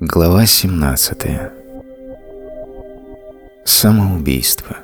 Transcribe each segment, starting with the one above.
Глава 17. Самоубийство.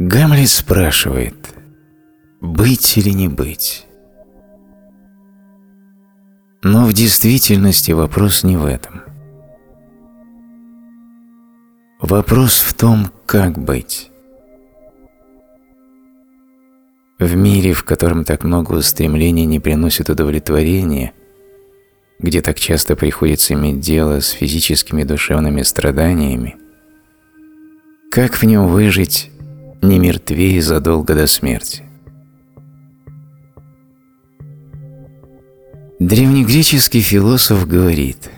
Гамлет спрашивает, быть или не быть? Но в действительности вопрос не в этом. Вопрос в том, как быть. В мире, в котором так много устремлений не приносит удовлетворения, где так часто приходится иметь дело с физическими и душевными страданиями, как в нем выжить не мертвее задолго до смерти? Древнегреческий философ говорит,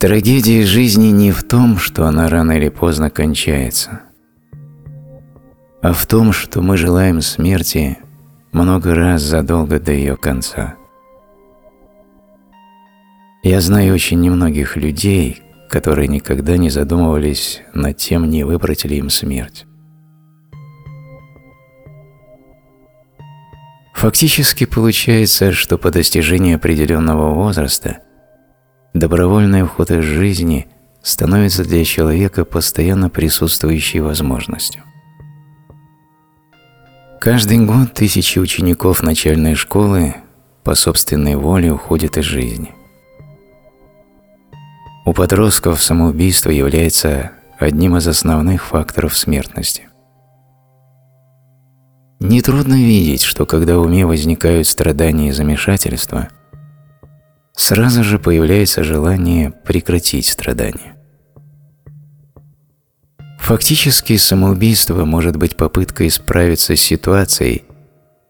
трагедия жизни не в том, что она рано или поздно кончается – а в том, что мы желаем смерти много раз задолго до ее конца. Я знаю очень немногих людей, которые никогда не задумывались над тем, не выбрать ли им смерть. Фактически получается, что по достижении определенного возраста добровольный уход из жизни становится для человека постоянно присутствующей возможностью. Каждый год тысячи учеников начальной школы по собственной воле уходят из жизни. У подростков самоубийство является одним из основных факторов смертности. Нетрудно видеть, что когда в уме возникают страдания и замешательства, сразу же появляется желание прекратить страдания. Фактически самоубийство может быть попыткой справиться с ситуацией,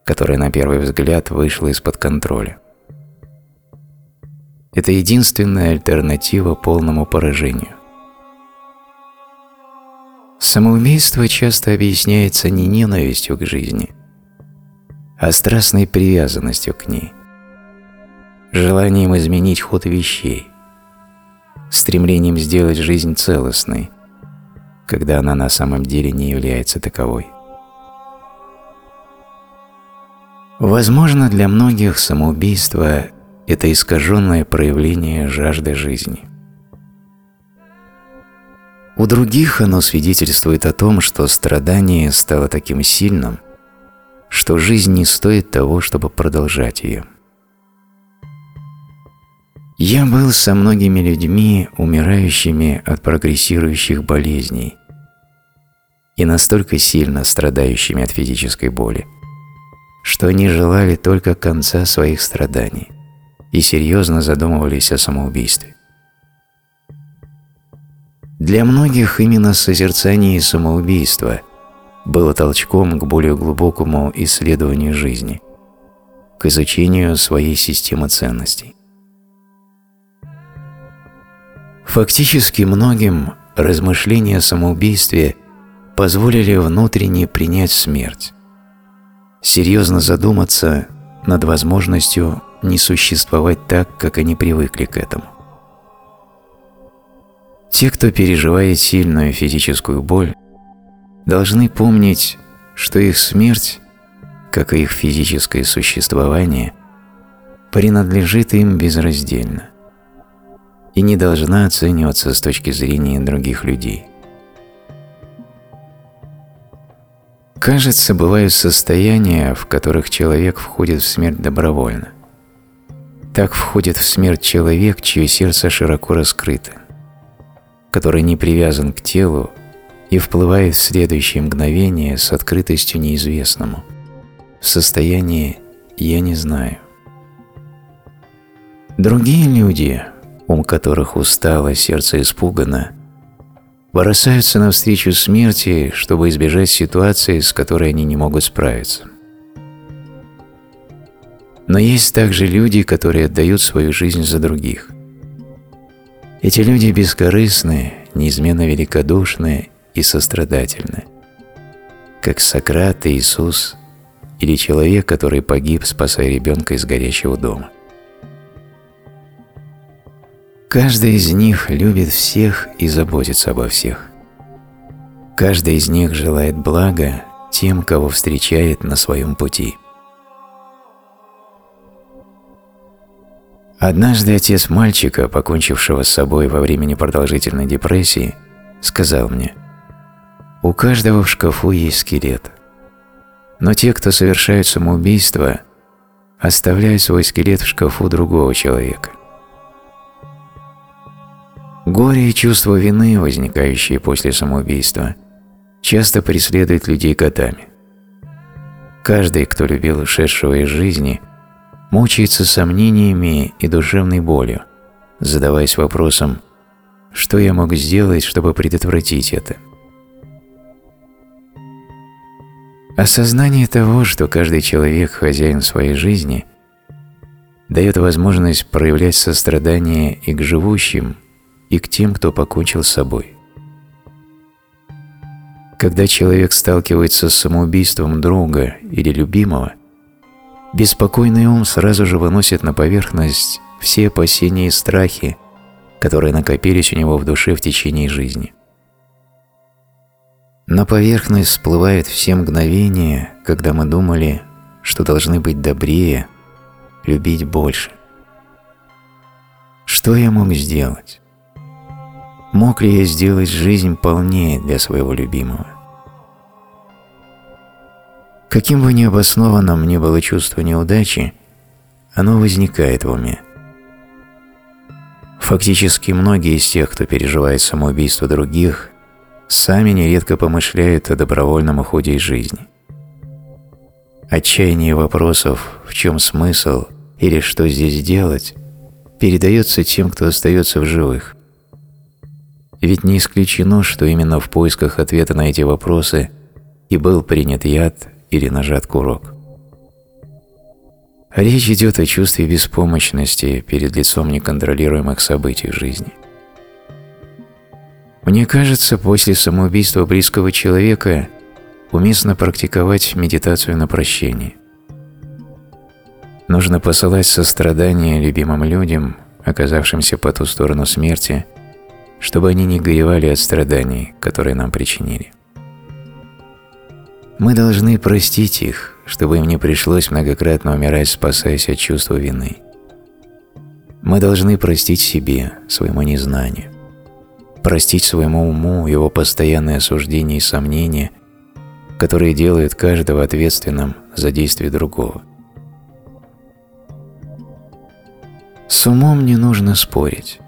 которая на первый взгляд вышла из-под контроля. Это единственная альтернатива полному поражению. Самоубийство часто объясняется не ненавистью к жизни, а страстной привязанностью к ней, желанием изменить ход вещей, стремлением сделать жизнь целостной, когда она на самом деле не является таковой. Возможно, для многих самоубийство – это искаженное проявление жажды жизни. У других оно свидетельствует о том, что страдание стало таким сильным, что жизнь не стоит того, чтобы продолжать ее. Я был со многими людьми, умирающими от прогрессирующих болезней и настолько сильно страдающими от физической боли, что они желали только конца своих страданий и серьезно задумывались о самоубийстве. Для многих именно созерцание самоубийства было толчком к более глубокому исследованию жизни, к изучению своей системы ценностей. Фактически многим размышления о самоубийстве позволили внутренне принять смерть, серьезно задуматься над возможностью не существовать так, как они привыкли к этому. Те, кто переживает сильную физическую боль, должны помнить, что их смерть, как и их физическое существование, принадлежит им безраздельно и не должна оцениваться с точки зрения других людей. Кажется, бывают состояния, в которых человек входит в смерть добровольно. Так входит в смерть человек, чье сердце широко раскрыто, который не привязан к телу и вплывает в следующее мгновение с открытостью неизвестному, в состоянии «я не знаю». Другие люди, ум которых устало, сердце испугано, бросаются навстречу смерти, чтобы избежать ситуации, с которой они не могут справиться. Но есть также люди, которые отдают свою жизнь за других. Эти люди бескорыстны, неизменно великодушны и сострадательны, как Сократ и Иисус или человек, который погиб, спасая ребенка из горящего дома. Каждый из них любит всех и заботится обо всех. Каждый из них желает блага тем, кого встречает на своем пути. Однажды отец мальчика, покончившего с собой во время непродолжительной депрессии, сказал мне, «У каждого в шкафу есть скелет. Но те, кто совершают самоубийство, оставляют свой скелет в шкафу другого человека. Горе и чувство вины, возникающие после самоубийства, часто преследуют людей годами. Каждый, кто любил ушедшего из жизни, мучается сомнениями и душевной болью, задаваясь вопросом, что я мог сделать, чтобы предотвратить это. Осознание того, что каждый человек – хозяин своей жизни, дает возможность проявлять сострадание и к живущим, и к тем, кто покончил с собой. Когда человек сталкивается с самоубийством друга или любимого, беспокойный ум сразу же выносит на поверхность все опасения и страхи, которые накопились у него в душе в течение жизни. На поверхность всплывают все мгновения, когда мы думали, что должны быть добрее, любить больше. Что я мог сделать? Мог ли я сделать жизнь полнее для своего любимого? Каким бы необоснованным ни было чувство неудачи, оно возникает в уме. Фактически многие из тех, кто переживает самоубийство других, сами нередко помышляют о добровольном уходе из жизни. Отчаяние вопросов «в чем смысл?» или «что здесь делать?» передается тем, кто остается в живых. Ведь не исключено, что именно в поисках ответа на эти вопросы и был принят яд или нажат курок. Речь идет о чувстве беспомощности перед лицом неконтролируемых событий жизни – мне кажется, после самоубийства близкого человека уместно практиковать медитацию на прощение. Нужно посылать сострадание любимым людям, оказавшимся по ту сторону смерти, чтобы они не горевали от страданий, которые нам причинили. Мы должны простить их, чтобы им не пришлось многократно умирать, спасаясь от чувства вины. Мы должны простить себе, своему незнанию простить своему уму его постоянные осуждения и сомнения, которые делают каждого ответственным за действия другого. С умом не нужно спорить.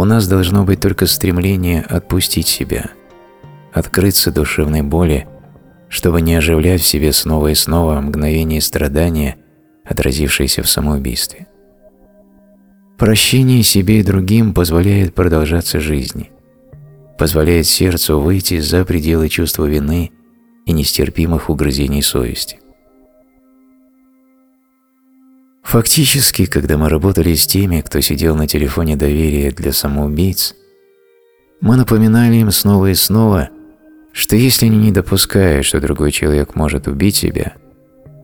У нас должно быть только стремление отпустить себя, открыться душевной боли, чтобы не оживлять в себе снова и снова мгновение страдания, отразившееся в самоубийстве. Прощение себе и другим позволяет продолжаться жизни, позволяет сердцу выйти за пределы чувства вины и нестерпимых угрызений совести. Фактически, когда мы работали с теми, кто сидел на телефоне доверия для самоубийц, мы напоминали им снова и снова, что если они не допускают, что другой человек может убить себя,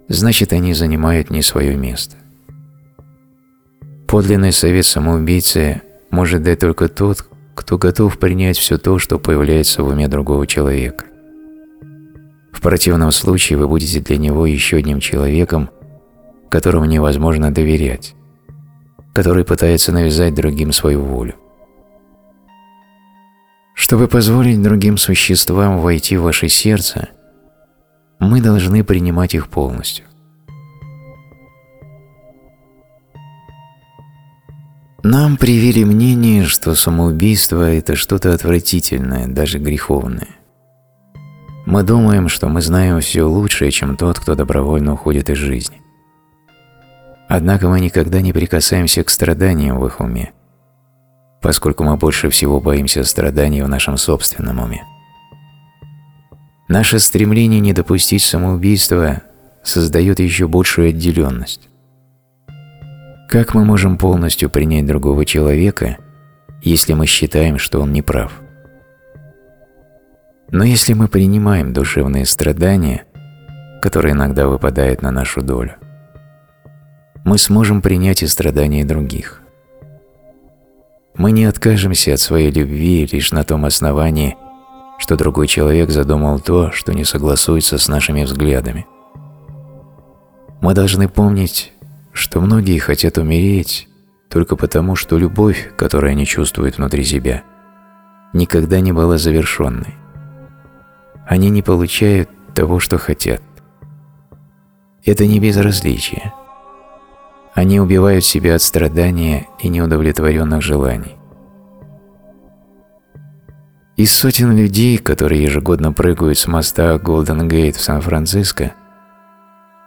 значит они занимают не свое место. Подлинный совет самоубийцы может дать только тот, кто готов принять все то, что появляется в уме другого человека. В противном случае вы будете для него еще одним человеком, которому невозможно доверять, который пытается навязать другим свою волю. Чтобы позволить другим существам войти в ваше сердце, мы должны принимать их полностью. Нам привили мнение, что самоубийство – это что-то отвратительное, даже греховное. Мы думаем, что мы знаем все лучшее, чем тот, кто добровольно уходит из жизни. Однако мы никогда не прикасаемся к страданиям в их уме, поскольку мы больше всего боимся страданий в нашем собственном уме. Наше стремление не допустить самоубийства создает еще большую отделенность. Как мы можем полностью принять другого человека, если мы считаем, что он не прав? Но если мы принимаем душевные страдания, которые иногда выпадают на нашу долю, мы сможем принять и страдания других. Мы не откажемся от своей любви лишь на том основании, что другой человек задумал то, что не согласуется с нашими взглядами. Мы должны помнить, что многие хотят умереть, только потому, что любовь, которую они чувствуют внутри себя, никогда не была завершенной. Они не получают того, что хотят. Это не безразличие. Они убивают себя от страдания и неудовлетворенных желаний. Из сотен людей, которые ежегодно прыгают с моста Голден Гейт в Сан-Франциско,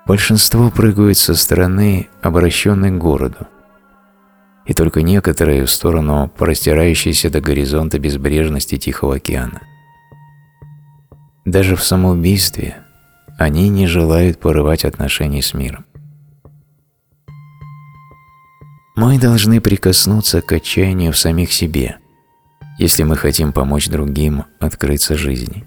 большинство прыгают со стороны, обращенной к городу, и только некоторые в сторону простирающейся до горизонта безбрежности Тихого океана. Даже в самоубийстве они не желают порывать отношений с миром. Мы должны прикоснуться к отчаянию в самих себе – если мы хотим помочь другим открыться жизни.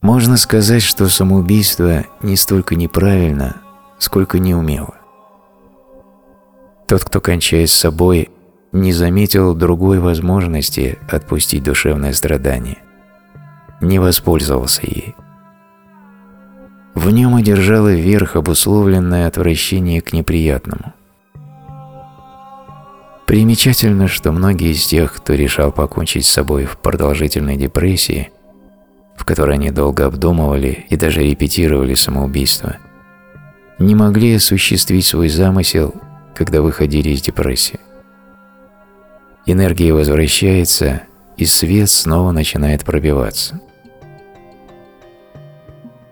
Можно сказать, что самоубийство не столько неправильно, сколько неумело. Тот, кто кончает с собой, не заметил другой возможности отпустить душевное страдание, не воспользовался ей. В нем одержало верх обусловленное отвращение к неприятному. Примечательно, что многие из тех, кто решал покончить с собой в продолжительной депрессии, в которой они долго обдумывали и даже репетировали самоубийство, не могли осуществить свой замысел, когда выходили из депрессии. Энергия возвращается, и свет снова начинает пробиваться.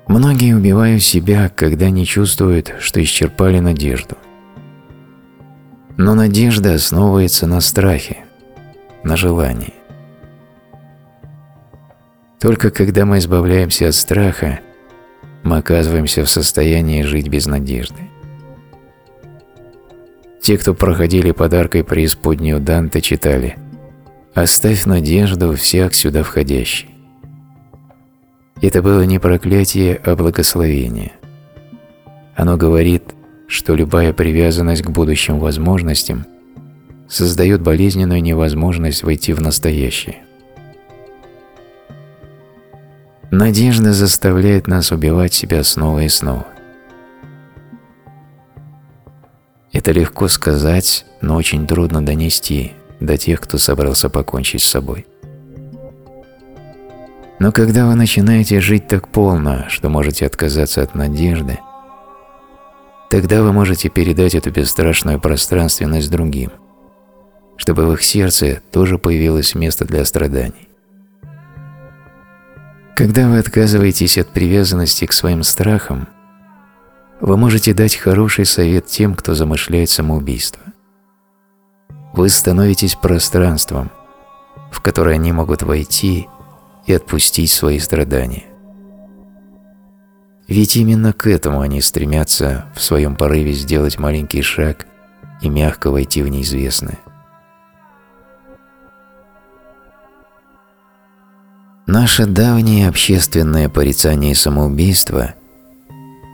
Многие убивают себя, когда не чувствуют, что исчерпали надежду. Но надежда основывается на страхе, на желании. Только когда мы избавляемся от страха, мы оказываемся в состоянии жить без надежды. Те, кто проходили подаркой преисподнюю Данте, читали «Оставь надежду всяк сюда входящий». Это было не проклятие, а благословение. Оно говорит что любая привязанность к будущим возможностям создает болезненную невозможность войти в настоящее. Надежда заставляет нас убивать себя снова и снова. Это легко сказать, но очень трудно донести до тех, кто собрался покончить с собой. Но когда вы начинаете жить так полно, что можете отказаться от надежды – Тогда вы можете передать эту бесстрашную пространственность другим, чтобы в их сердце тоже появилось место для страданий. Когда вы отказываетесь от привязанности к своим страхам, вы можете дать хороший совет тем, кто замышляет самоубийство. Вы становитесь пространством, в которое они могут войти и отпустить свои страдания. Ведь именно к этому они стремятся в своем порыве сделать маленький шаг и мягко войти в неизвестное. Наше давнее общественное порицание самоубийства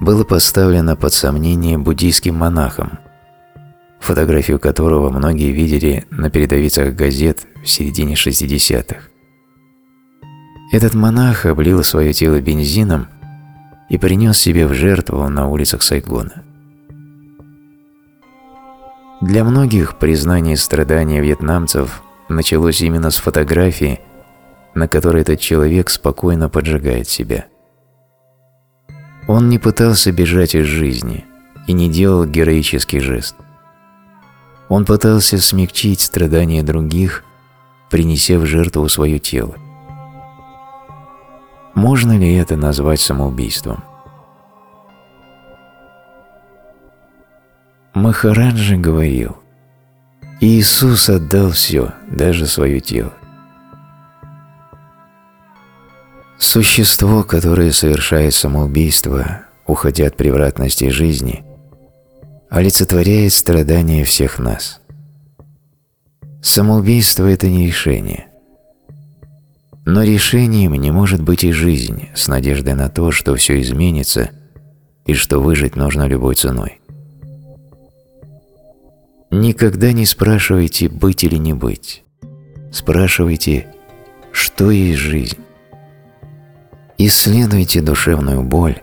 было поставлено под сомнение буддийским монахом, фотографию которого многие видели на передовицах газет в середине 60-х. Этот монах облил свое тело бензином и принес себе в жертву на улицах Сайгона. Для многих признание страдания вьетнамцев началось именно с фотографии, на которой этот человек спокойно поджигает себя. Он не пытался бежать из жизни и не делал героический жест. Он пытался смягчить страдания других, принеся в жертву свое тело. Можно ли это назвать самоубийством? Махараджа говорил, Иисус отдал все, даже свое тело. Существо, которое совершает самоубийство, уходя от превратности жизни, олицетворяет страдания всех нас. Самоубийство – это не решение. Но решением не может быть и жизнь с надеждой на то, что все изменится и что выжить нужно любой ценой. Никогда не спрашивайте, быть или не быть. Спрашивайте, что есть жизнь. Исследуйте душевную боль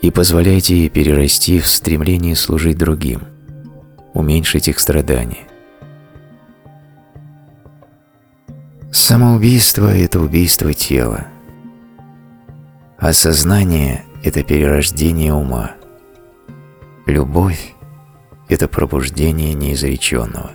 и позволяйте ей перерасти в стремление служить другим, уменьшить их страдания. Самоубийство – это убийство тела. Осознание – это перерождение ума. Любовь – это пробуждение неизреченного.